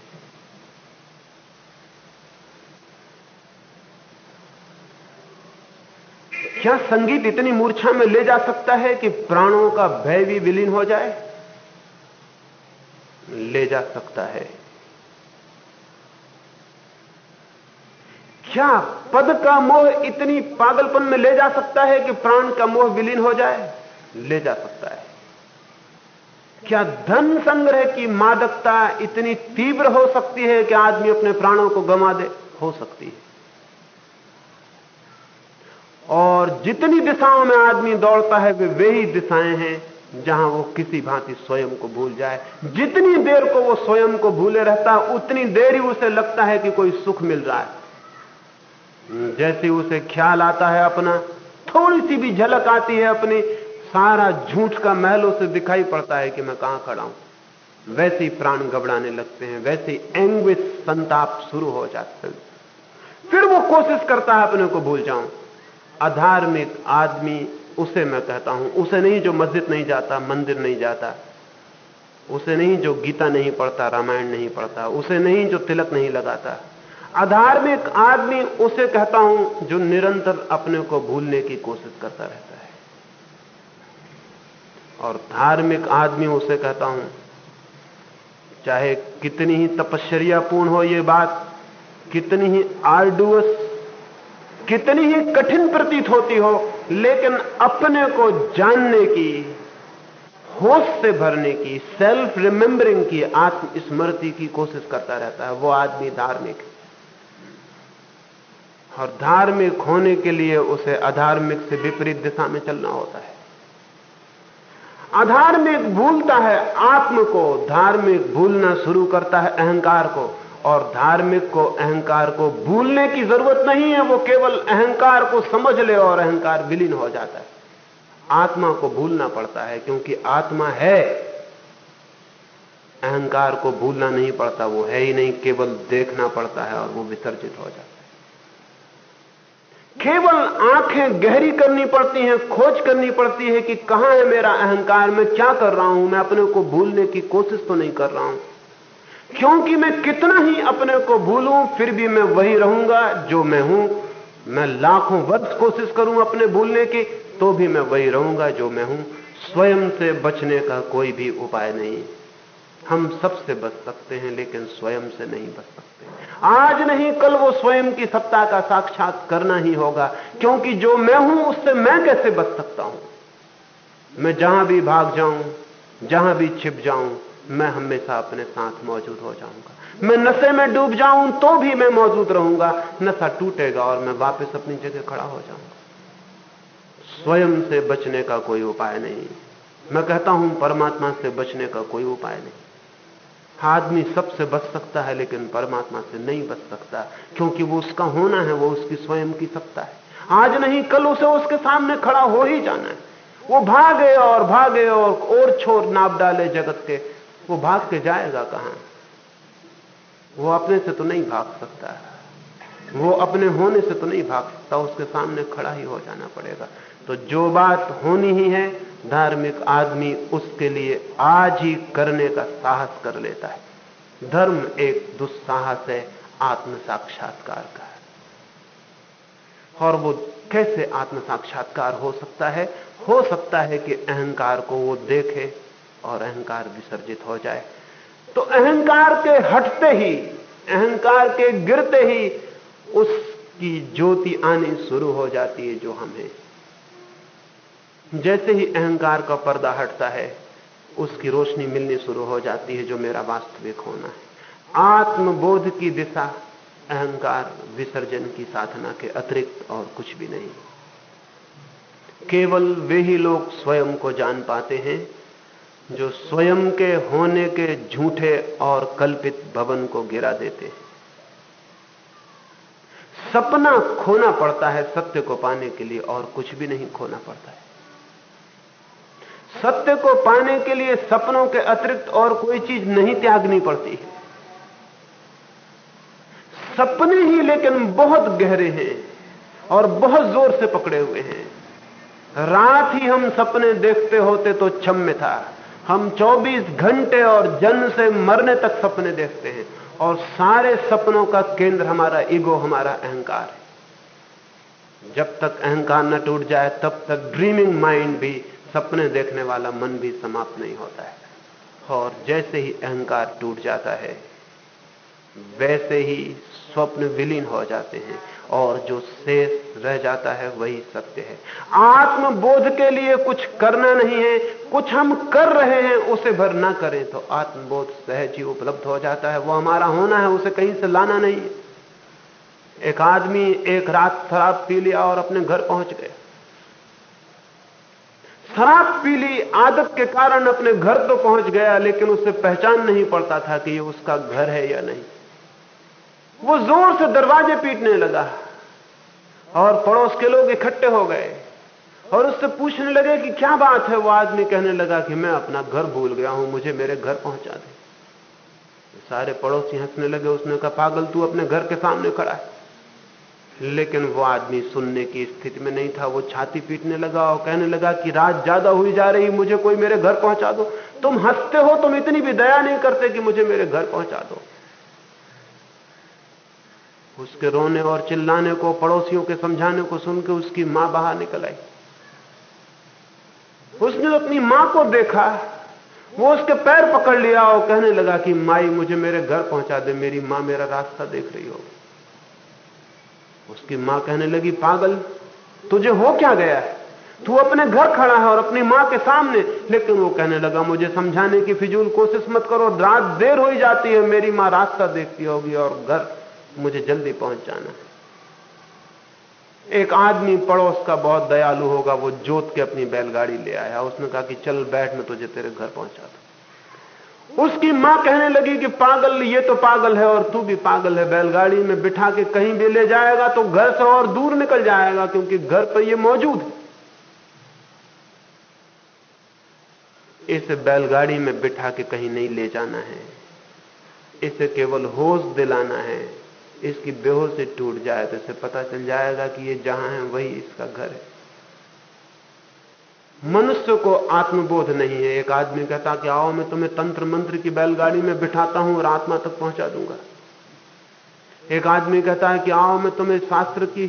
क्या संगीत इतनी मूर्छा में ले जा सकता है कि प्राणों का भय भी विलीन हो जाए? ले जा सकता है। क्या पद का मोह इतनी पागलपन में ले जा सकता है कि प्राण का मोह विलीन हो जाए? ले जा सकता है। क्या धन संग्रह की मादकता इतनी तीव्र हो सकती है कि आदमी अपने प्राणों को गंवा दे? हो सकती है। और जितनी दिशाओं में आदमी दौड़ता है, वे वही दिशाएँ हैं जहाँ वो किसी भांति स्वयं को भूल जाए। जितनी देर को वो स्वयं को भूले रहता है उतनी देर ही उसे लगता है कि कोई सुख मिल रहा है। जैसे उसे ख्याल आता है अपना, थोड़ी सी भी झलक आती है अपनी, सारा झूठ का महल उसे दिखाई पड़ता है कि मैं कहाँ खड़ा हूँ। वैसे प्राण घबराने लगते हैं, वैसे एंग्विश संताप शुरू हो जाते हैं। फिर वो कोशिश करता है अपने को भूल जाऊँ। अधार्मिक आदमी, उसे मैं कहता हूँ, उसे नहीं जो मस्जिद नहीं जाता, मंदिर नहीं जाता, उसे नहीं जो गीता नहीं पढ़ता, रामायण नहीं पढ़ता, उसे नहीं जो तिलक नहीं लगाता अधार्मिक आदमी उसे कहता हूँ जो निरंतर अपने को भूलने की कोशिश करता रहता है। और धार्मिक आदमी उसे कहता हूँ, चाहे कितनी ही तपश्चर्या पूर्ण हो ये बात, कितनी ही आर्डुअस कितनी ही कठिन प्रतीत होती हो, लेकिन अपने को जानने की, होश से भरने की सेल्फ रिमेंबरिंग की, आत्मस्मृति की कोशिश करता रहता है, वो आदमी धार्मिक है। और धार्मिक होने के लिए उसे अधार्मिक से विपरीत दिशा में चलना होता है। अधार्मिक भूलता है आत्म को, धार्मिक भूलना शुरू करता है अहंकार को, और धार्मिक को, अहंकार को भूलने की ज़रूरत नहीं है, वो केवल अहंकार को समझ ले और अहंकार विलीन हो जाता है। आत्मा को भूलना पड़ता है, क्योंकि आत्मा है। अहंकार को भूलना नहीं पड़ता, वो है ही नहीं, केवल देखना पड़ता है और वो विसर्जित हो जाता है। केवल आँखें गहरी करनी पड़ती हैं, खोज करनी पड़ती है कि कहाँ है मेरा अहंकार, मैं क्या कर रहा हूँ? मैं अपने को भूलने की कोशिश तो नहीं कर रहा हूँ। क्योंकि मैं कितना ही अपने को भूलूं, फिर भी मैं वही रहूँगा जो मैं हूँ। मैं लाखों वर्ष कोशिश करूँ अपने भूलने की तो भी मैं वही रहूँगा जो मैं हूँ। स्वयं से बचने का कोई भी उपाय नहीं। हम सबसे बच सकते हैं, लेकिन स्वयं से नहीं बच सकते। आज नहीं, कल वो स्वयं की सत्ता का साक्षात करना ही होगा, क्योंकि जो मैं हूँ, उससे मैं कैसे बच सकता हूँ? मैं जहाँ भी भाग जाऊँ, जहाँ भी छिप जाऊँ, मैं हमेशा अपने साथ मौजूद हो जाऊँगा। मैं नशे में डूब जाऊँ तो भी मैं मौजूद रहूँगा। नशा टूटेगा और मैं वापस अपनी जगह खड़ा हो जाऊँगा। स्वयं से बचने का कोई उपाय नहीं। मैं कहता हूँ, परमात्मा से बचने का कोई उपाय नहीं। आदमी सबसे बच सकता है, लेकिन परमात्मा से नहीं बच सकता। क्योंकि वो उसका होना है, वो उसकी स्वयं की सत्ता है। आज नहीं, कल उसे उसके सामने खड़ा हो ही जाना है। वो भागे और भागे और और छोर नाप डाले जगत के। वो भाग के जाएगा कहाँ? वो अपने से तो नहीं भाग सकता। वो अपने होने से तो नहीं भाग सकता। उसके सामने खड़ा ही हो जाना पड़ेगा। तो जो बात होनी ही है, धार्मिक आदमी उसके लिए आज ही करने का साहस कर लेता है। धर्म एक दुस्साहस है आत्म साक्षात्कार का और वो कैसे आत्म साक्षात्कार हो सकता है? हो सकता है कि अहंकार को वो देखे और अहंकार विसर्जित हो जाए। तो अहंकार के हटते ही, अहंकार के गिरते ही, उसकी ज्योति आनी शुरू हो जाती है जो हम जैसे ही अहंकार का पर्दा हटता है, उसकी रोशनी मिलनी शुरू हो जाती है जो मेरा वास्तविक होना है। आत्मबोध की दिशा, अहंकार विसर्जन की साधना के अतिरिक्त और कुछ भी नहीं। केवल वे ही लोग स्वयं को जान पाते हैं, जो स्वयं के होने के झूठे और कल्पित भवन को गिरा देते हैं। सपना खोना पड़ता है सत्य को पाने के लिए और कुछ भी नहीं खोना पड़ता है। सत्य को पाने के लिए सपनों के अतिरिक्त और कोई चीज़ नहीं त्यागनी पड़ती है। सपने ही लेकिन बहुत गहरे हैं और बहुत ज़ोर से पकड़े हुए हैं। रात ही हम सपने देखते होते तो क्षम्य था। हम 24 घंटे और जन्म से मरने तक सपने देखते हैं और सारे सपनों का केंद्र हमारा ईगो, हमारा अहंकार है। जब तक अहंकार न टूट जाए, तब तक ड्रीमिंग माइंड भी सपने देखने वाला मन भी समाप्त नहीं होता है। और जैसे ही अहंकार टूट जाता है, वैसे ही स्वप्न विलीन हो जाते हैं और जो शेष रह जाता है वही सत्य है। आत्मबोध के लिए कुछ करना नहीं है, कुछ हम कर रहे हैं, उसे भर ना करें तो आत्मबोध सहज ही उपलब्ध हो जाता है। वो हमारा होना है, उसे कहीं से लाना नहीं है। एक आदमी एक रात शराब पी लिया और अपने घर पहुँच गया। शराब पी ली आदत के कारण अपने घर तो पहुँच गया, लेकिन उसे पहचान नहीं पड़ता था कि ये उसका घर है या नहीं। वो ज़ोर से दरवाजे पीटने लगा और पड़ोस के लोग इकट्ठे हो गए और उससे पूछने लगे कि क्या बात है? वो आदमी कहने लगा कि मैं अपना घर भूल गया हूँ, मुझे मेरे घर पहुँचा दे। सारे पड़ोसी हंसने लगे, उसने कहा, पागल, तू अपने घर के सामने खड़ा है। लेकिन वो आदमी सुनने की स्थिति में नहीं था, वो छाती पीटने लगा और कहने लगा कि रात ज़्यादा हुई जा रही, मुझे कोई मेरे घर पहुँचा दो। तुम हँसते हो, तुम इतनी भी दया नहीं करते कि मुझे मेरे घर पहुँचा दो। उसके रोने और चिल्लाने को, पड़ोसियों के समझाने को सुनकर उसकी माँ बाहर निकल आई। उसने अपनी माँ को देखा, वो उसके पैर पकड़ लिया और कहने लगा कि, माई, मुझे मेरे घर पहुँचा दे, मेरी माँ मेरा रास्ता देख रही होगी। उसकी माँ कहने लगी, पागल, तुझे हो क्या गया है? तू अपने घर खड़ा है और अपनी माँ के सामने। लेकिन वो कहने लगा, मुझे समझाने की फिजूल कोशिश मत करो, रात देर हो जाती है, मेरी माँ रास्ता देखती होगी और घर मुझे जल्दी पहुँच जाना है। एक आदमी पड़ोस का बहुत दयालु होगा, वो जोत के अपनी बैलगाड़ी ले आया। उसने कहा कि, चल, बैठ, मैं तुझे तेरे घर पहुँचा दू उसकी माँ कहने लगी कि पागल, ये तो पागल है और तू भी पागल है। बैलगाड़ी में बिठा के कहीं भी ले जाएगा तो घर से और दूर निकल जाएगा, क्योंकि घर पर ये मौजूद है। इसे बैलगाड़ी में बिठा के कहीं नहीं ले जाना है। इसे केवल होश दिलाना है। इसकी बेहोशी टूट जाए तो इसे पता चल जाएगा कि ये जहाँ है, वही इसका घर है। मनुष्य को आत्मबोध नहीं है। एक आदमी कहता कि आओ, मैं तुम्हें तंत्र मंत्र की बैलगाड़ी में बिठाता हूँ और आत्मा तक पहुँचा दूँगा। एक आदमी कहता है कि आओ, मैं तुम्हें शास्त्र की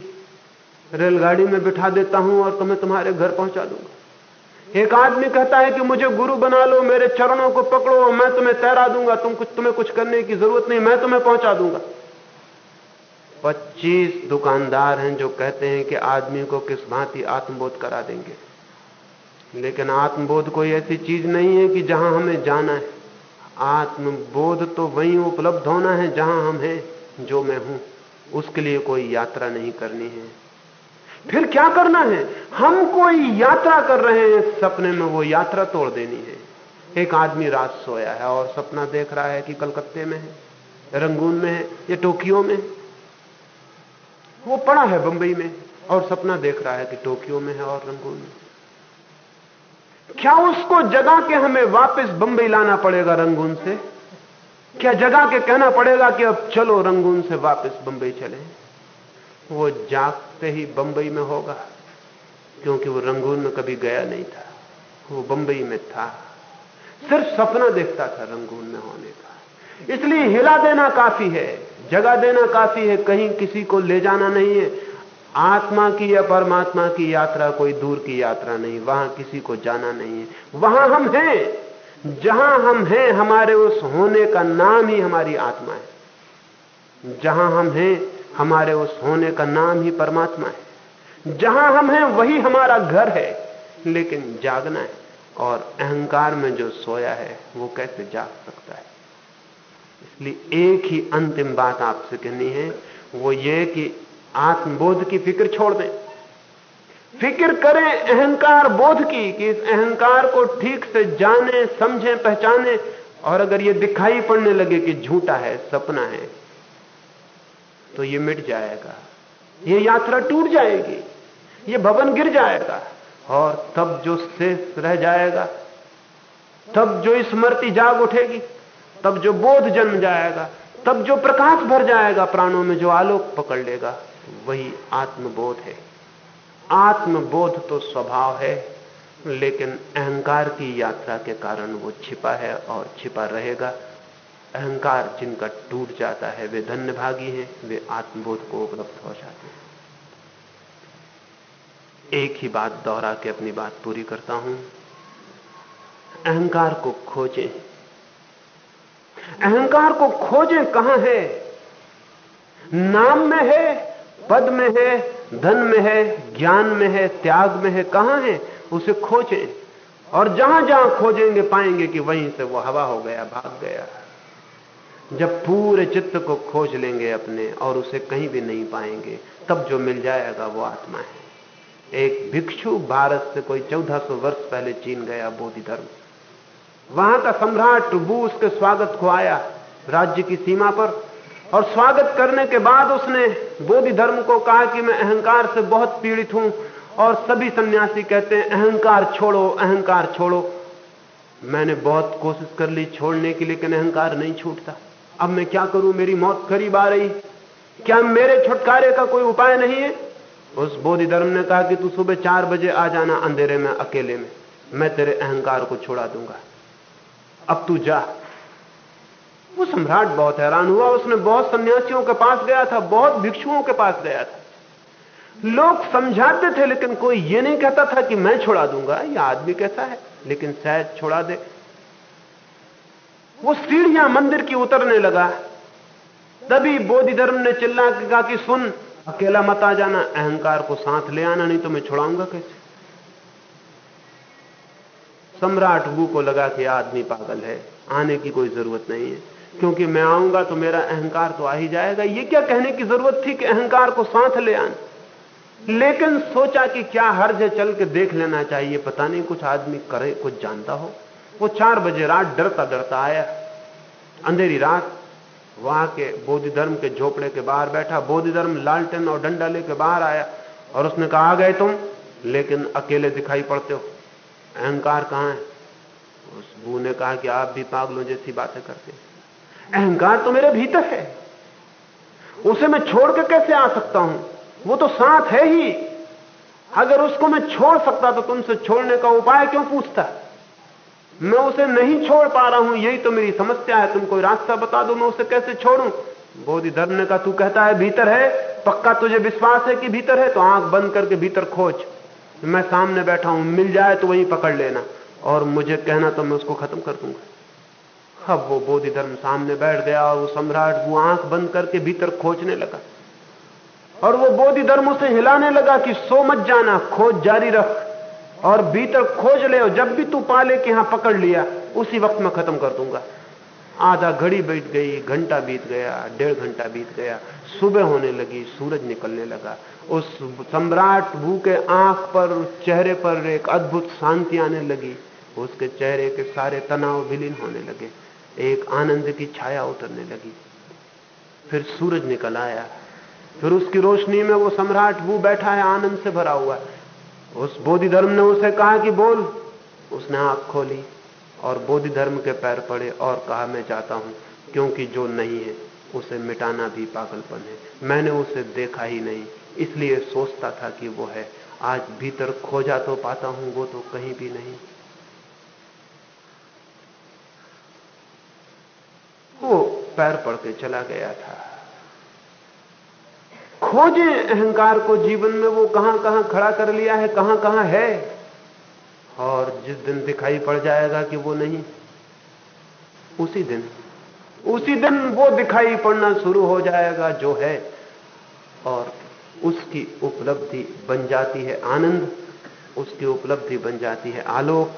रेलगाड़ी में बिठा देता हूँ और तुम्हें तुम्हारे घर पहुँचा दूँगा। एक आदमी कहता है कि मुझे गुरु बना लो, मेरे चरणों को पकड़ो मैं तुम्हें तैरा दूँगा। तुम कुछ, तुम्हें कुछ करने की ज़रूरत नहीं, मैं तुम्हें पहुँचा दूँगा। पच्चीस दुकानदार हैं जो कहते हैं कि आदमी को किस भांति आत्मबोध करा देंगे। लेकिन आत्मबोध कोई ऐसी चीज़ नहीं है कि जहाँ हमें जाना है। आत्मबोध तो वहीं उपलब्ध होना है जहाँ हम हैं, जो मैं हूँ। उसके लिए कोई यात्रा नहीं करनी है। फिर क्या करना है? हम कोई यात्रा कर रहे हैं, सपने में वो यात्रा तोड़ देनी है। एक आदमी रात सोया है और सपना देख रहा है कि कलकत्ते में है, रंगून में है, या टोक्यो में वो पड़ा है बंबई में और सपना देख रहा है कि टोक्यो में है और रंगून में क्या उसको जगा के हमें वापस बंबई लाना पड़ेगा रंगून से? क्या जगा के कहना पड़ेगा कि अब चलो रंगून से वापस बंबई चले? वो जागते ही बंबई में होगा, क्योंकि वो रंगून में कभी गया नहीं था। वो बंबई में था। सिर्फ़ सपना देखता था रंगून में होने का। इसलिए हिला देना काफ़ी है, जगह देना काफ़ी है, कहीं किसी को ले जाना नहीं है। आत्मा की या परमात्मा की यात्रा, कोई दूर की यात्रा नहीं, वहाँ किसी को जाना नहीं है। वहाँ हम हैं, जहाँ हम हैं, हमारे उस होने का नाम ही हमारी आत्मा है। जहाँ हम हैं, हमारे उस होने का नाम ही परमात्मा है। जहाँ हम हैं, वही हमारा घर है। लेकिन जागना है, और अहंकार में जो सोया है, वो कैसे जाग सकता है? इसलिए एक ही अंतिम बात आपसे कहनी है, वो ये कि आत्मबोध की फ़िक्र छोड़ दें। फ़िक्र करें अहंकार बोध की कि इस अहंकार को ठीक से जाने, समझें, पहचाने और अगर ये दिखाई पड़ने लगे कि झूठा है, सपना है तो ये मिट जाएगा। ये यात्रा टूट जाएगी, ये भवन गिर जाएगा और तब जो शेष रह जाएगा, तब जो स्मृति जाग उठेगी, तब जो बोध जन्म जाएगा, तब जो प्रकाश भर जाएगा प्राणों में जो आलोक पकड़ लेगा। वही आत्मबोध है। आत्मबोध तो स्वभाव है, लेकिन अहंकार की यात्रा के कारण वो छिपा है और छिपा रहेगा। अहंकार जिनका टूट जाता है, वे धन्य भागी हैं, वे आत्मबोध को उपलब्ध हो जाते हैं। एक ही बात दोहरा के अपनी बात पूरी करता हूँ। अहंकार को खोजें। अहंकार को खोजें कहाँ है? नाम में है। पद में है, धन में है, ज्ञान में है, त्याग में है, कहाँ है? उसे खोजें। और जहाँ जहाँ खोजेंगे, पाएँगे कि वहीं से वो हवा हो गया, भाग गया। जब पूरे चित्त को खोज लेंगे अपने और उसे कहीं भी नहीं पाएँगे, तब जो मिल जाएगा वो आत्मा है। एक भिक्षु भारत से कोई 1400 वर्ष पहले चीन गया, बोधि धर्म। वहाँ का सम्राट वो उसके स्वागत को आया राज्य की सीमा पर। और स्वागत करने के बाद उसने बोधि धर्म को कहा कि मैं अहंकार से बहुत पीड़ित हूँ और सभी सन्यासी कहते हैं, अहंकार छोड़ो अहंकार छोड़ो। मैंने बहुत कोशिश कर ली छोड़ने की, लेकिन अहंकार नहीं छूटता। अब मैं क्या करूँ? मेरी मौत करीब आ रही। क्या मेरे छुटकारे का कोई उपाय नहीं है? उस बोधि धर्म ने कहा कि तू सुबह चार बजे आ जाना अंधेरे में, अकेले में। मैं तेरे अहंकार को छोड़ा दूँगा। अब तू जा। वो सम्राट बहुत हैरान हुआ, उसने बहुत सन्यासियों के पास गया था, बहुत भिक्षुओं के पास गया था। लोग समझाते थे, लेकिन कोई ये नहीं कहता था कि मैं छोड़ा दूँगा यह आदमी कैसा है, लेकिन शायद छोड़ा दे। वो सीढ़ियाँ मंदिर की उतरने लगा। तभी बोधि धर्म ने चिल्ला के कहा कि सुन, अकेला मत आ जाना, अहंकार को साथ ले आना, नहीं तो मैं छुड़ाऊँगा कैसे? सम्राट वो को लगा कि आदमी पागल है, आने की कोई ज़रूरत नहीं है। क्योंकि मैं आऊँगा तो मेरा अहंकार तो आ ही जाएगा। ये क्या कहने की ज़रूरत थी कि अहंकार को साथ ले आने लेकिन सोचा कि क्या हर्ज है चल के देख लेना चाहिए, पता नहीं कुछ आदमी करे, कुछ जानता हो। वो चार बजे रात डरता डरता आया। अंधेरी रात, वहाँ के बोधि धर्म के झोपड़े के बाहर बैठा। बोधि धर्म लालटेन और डंडा लेके बाहर आया और उसने कहा, आ गए तुम, लेकिन अकेले दिखाई पड़ते हो। अहंकार कहाँ है? उस बू ने कहा कि आप भी पागलों जैसी बातें करते अहंकार तो मेरे भीतर है। उसे मैं छोड़ के कैसे आ सकता हूँ? वो तो साथ है ही। अगर उसको मैं छोड़ सकता तो तुमसे छोड़ने का उपाय क्यों पूछता? मैं उसे नहीं छोड़ पा रहा हूँ, यही तो मेरी समस्या है। तुम कोई रास्ता बता दो, मैं उसे कैसे छोड़ूं? बोधि धर्म ने कहा तू कहता है भीतर है, पक्का तुझे विश्वास है कि भीतर है? तो आँख बंद करके भीतर खोज। मैं सामने बैठा हूँ, मिल जाए तो वहीं पकड़ लेना। और मुझे कहना तो मैं उसको खत्म कर दूँगा। अब वो बोधि धर्म सामने बैठ गया और वो सम्राट वो आँख बंद करके भीतर खोजने लगा। और वो बोधि धर्म उसे हिलाने लगा कि सो मत जाना, खोज जारी रख और भीतर खोज ले जब भी तू पा ले कि यहाँ पकड़ लिया, उसी वक्त मैं खत्म कर दूँगा। आधा घड़ी बैठ गई, घंटा बीत गया, डेढ़ घंटा बीत गया, सुबह होने लगी, सूरज निकलने लगा। उस सम्राट भू के आँख पर, चेहरे पर एक अद्भुत शांति आने लगी। उसके चेहरे के सारे तनाव विलीन होने लगे। एक आनंद की छाया उतरने लगी। फिर सूरज निकल आया। फिर उसकी रोशनी में वो सम्राट वो बैठा है, आनंद से भरा हुआ है। उस बोधि धर्म ने उसे कहा कि बोल। उसने आँख खोली और बोधि धर्म के पैर पड़े और कहा, मैं जाता हूँ, क्योंकि जो नहीं है, उसे मिटाना भी पागलपन है। मैंने उसे देखा ही नहीं, इसलिए सोचता था कि वो है। आज भीतर खोजा तो पाता हूँ, वो तो कहीं भी नहीं। वो पैर पड़ के चला गया था। खोजे अहंकार को जीवन में वो कहाँ कहाँ खड़ा कर लिया है, कहाँ कहाँ है? और जिस दिन दिखाई पड़ जाएगा कि वो नहीं, उसी दिन उसी दिन वो दिखाई पड़ना शुरू हो जाएगा जो है, और उसकी उपलब्धि बन जाती है आनंद, उसकी उपलब्धि बन जाती है आलोक,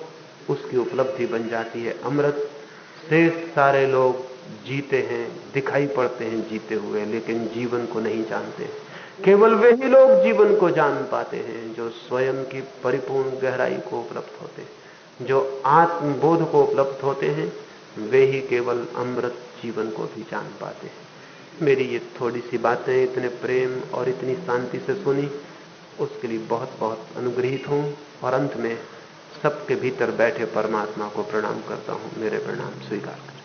उसकी उपलब्धि बन जाती है अमृत। शेष सारे लोग जीते हैं, दिखाई पड़ते हैं जीते हुए, लेकिन जीवन को नहीं जानते। केवल वे ही लोग जीवन को जान पाते हैं जो स्वयं की परिपूर्ण गहराई को उपलब्ध होते हैं, जो आत्मबोध को उपलब्ध होते हैं, वे ही केवल अमृत जीवन को भी जान पाते हैं। मेरी ये थोड़ी सी बातें इतने प्रेम और इतनी शांति से सुनी, उसके लिए बहुत बहुत अनुग्रहित हूँ और अंत में सबके भीतर बैठे परमात्मा को प्रणाम करता हूँ। मेरे प्रणाम स्वीकार कर।